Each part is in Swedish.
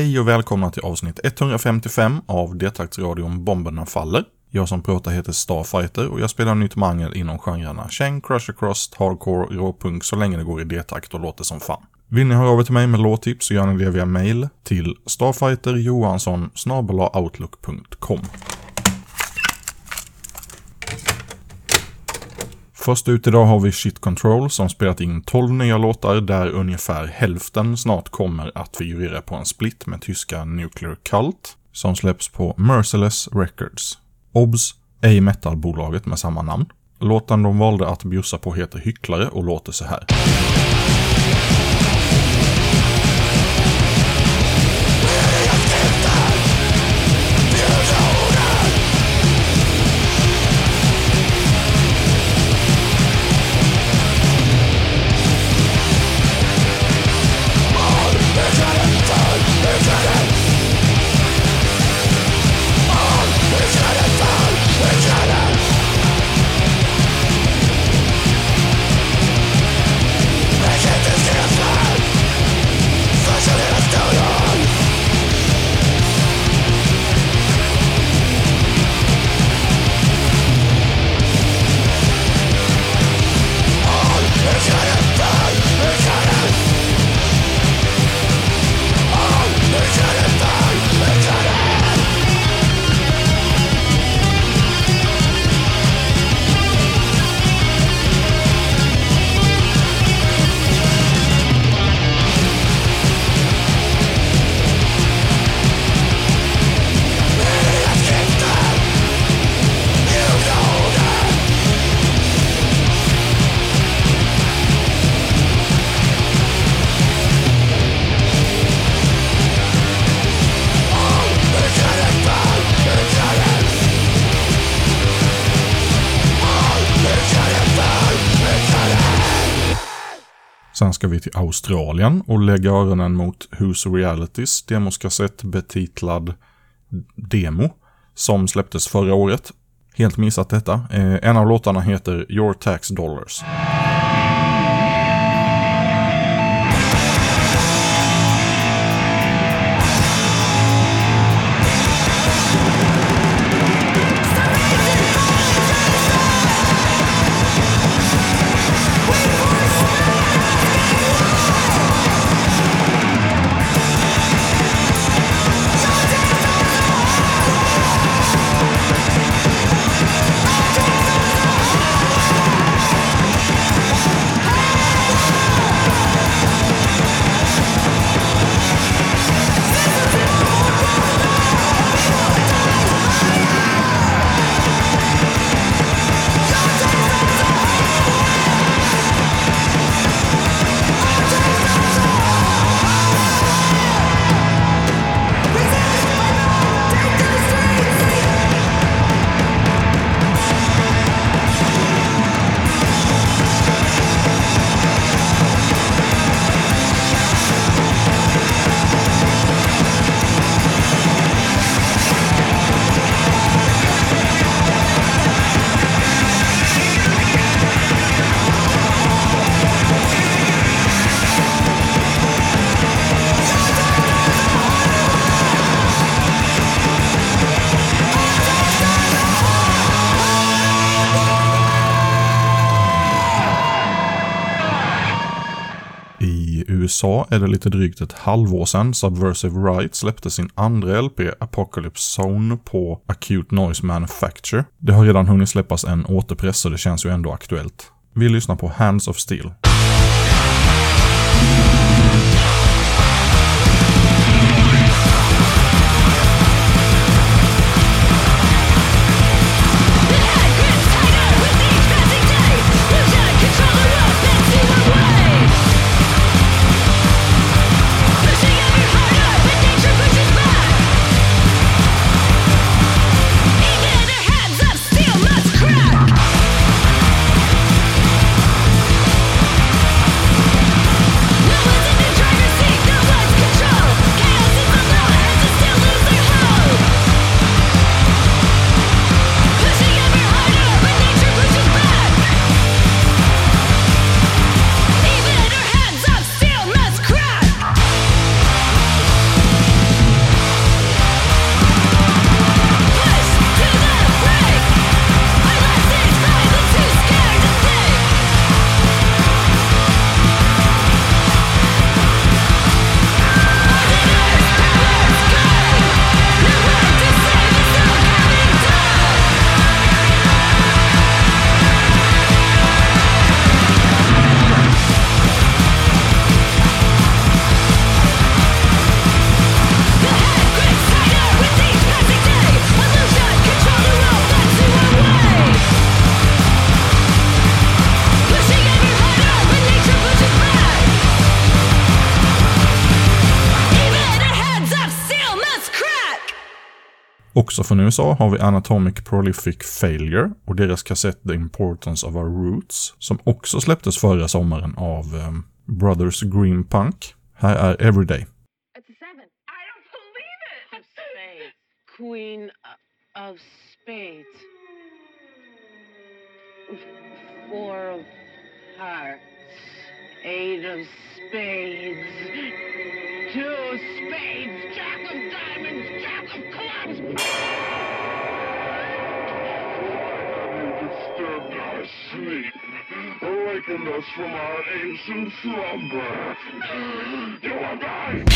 Hej och välkomna till avsnitt 155 av Detaktsradion Bomberna Faller. Jag som pratar heter Starfighter och jag spelar nytt mangel inom genrerna Cheng, Crush Across, Hardcore, Råpunk så länge det går i D-takt och låter som fan. Vill ni höra av er till mig med låttips så gör ni det via mail till starfighterjohansson outlook.com. Först ut idag har vi Shit Control som spelat in 12 nya låtar där ungefär hälften snart kommer att figurera på en split med tyska Nuclear Cult som släpps på Merciless Records. OBS är metalbolaget med samma namn. Låten de valde att bjussa på heter Hycklare och låter så här. Sen ska vi till Australien och lägga öronen mot Who's Realities demoskassett betitlad Demo som släpptes förra året. Helt missat detta. Eh, en av låtarna heter Your Tax Dollars. USA är det lite drygt ett halvår sedan Subversive Right släppte sin andra LP Apocalypse Zone på Acute Noise Manufacture. Det har redan hunnit släppas en återpress så det känns ju ändå aktuellt. Vi lyssnar på Hands of Steel. Också från USA har vi Anatomic Prolific Failure och deras kassett The Importance of Our Roots, som också släpptes förra sommaren av um, Brothers Green Punk. Här är Everyday. Queen of Spades. Four of Hearts. Eight of Spades. Two Spades. Jack of Diamonds. Jack of Clubs. disturbed our sleep, awakened us from our ancient slumber. You are right!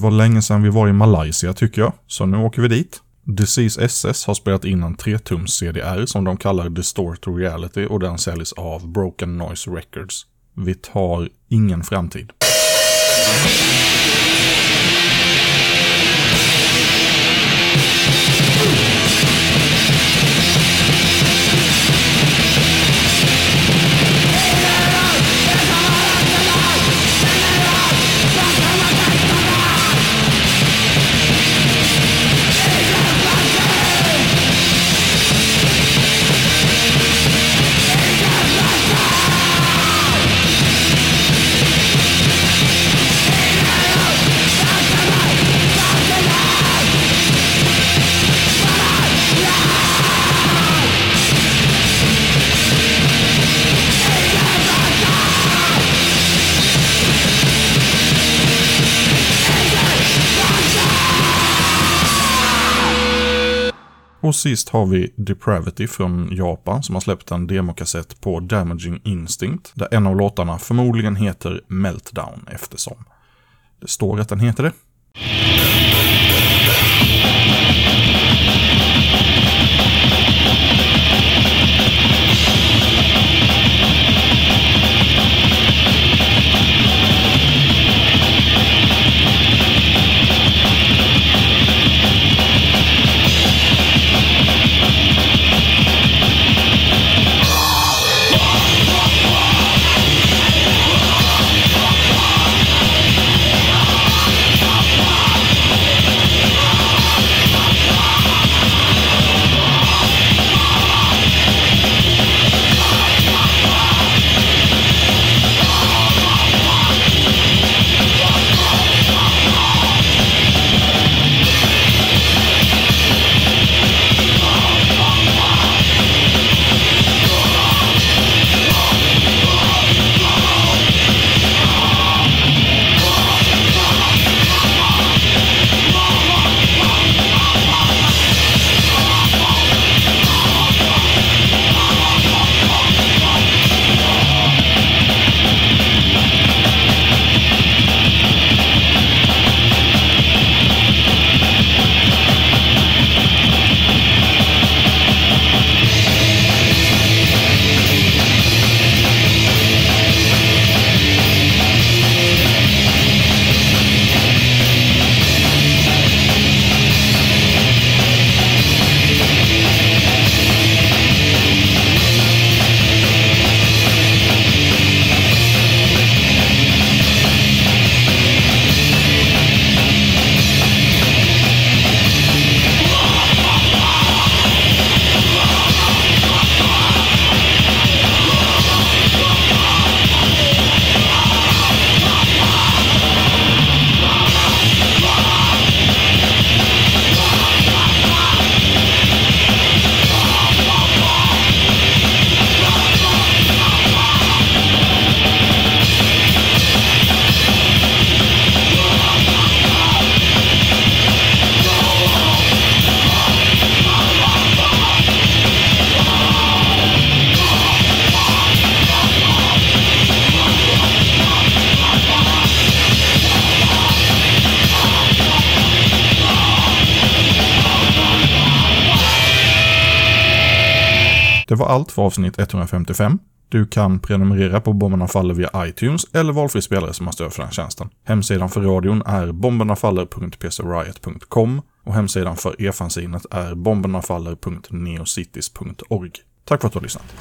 Var länge sedan vi var i Malaysia tycker jag, så nu åker vi dit. Disease SS har spelat in en 3-tums CDR som de kallar Distort Reality och den säljs av Broken Noise Records. Vi tar ingen framtid. Och sist har vi Depravity från Japan som har släppt en demokassett på Damaging Instinct, där en av låtarna förmodligen heter Meltdown eftersom det står att den heter det. Det var allt för avsnitt 155. Du kan prenumerera på Bomberna Faller via iTunes eller valfri spelare som har stöd för den tjänsten. Hemsidan för radion är bombernafaller.pcriot.com och hemsidan för e-fanzinet är bombernafaller.neocities.org. Tack för att du har lyssnat.